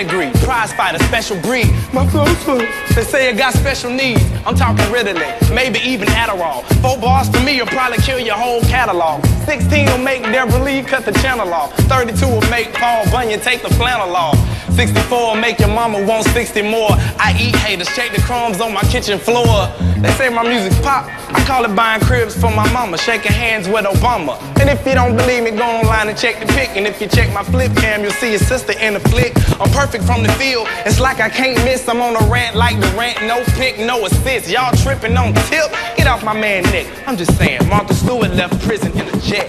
pedigree, prize fighter, special breed. My flow. They say I got special needs. I'm talking Ritalin, maybe even Adderall. Four bars to me will probably kill your whole catalog. 16 will make Debra Lee cut the channel off. 32 will make Paul Bunyan take the flannel off. 64 make your mama want 60 more. I eat haters, shake the crumbs on my kitchen floor. They say my music's pop. I call it buying cribs for my mama, shaking hands with Obama. And if you don't believe me, go online and check the pic. And if you check my flip cam, you'll see your sister in the flick. I'm perfect from the field. It's like I can't miss. I'm on a rant like the rant. No pick, no assist. Y'all tripping on tip. Get off my man Nick. I'm just saying, Martha Stewart left prison in a jet.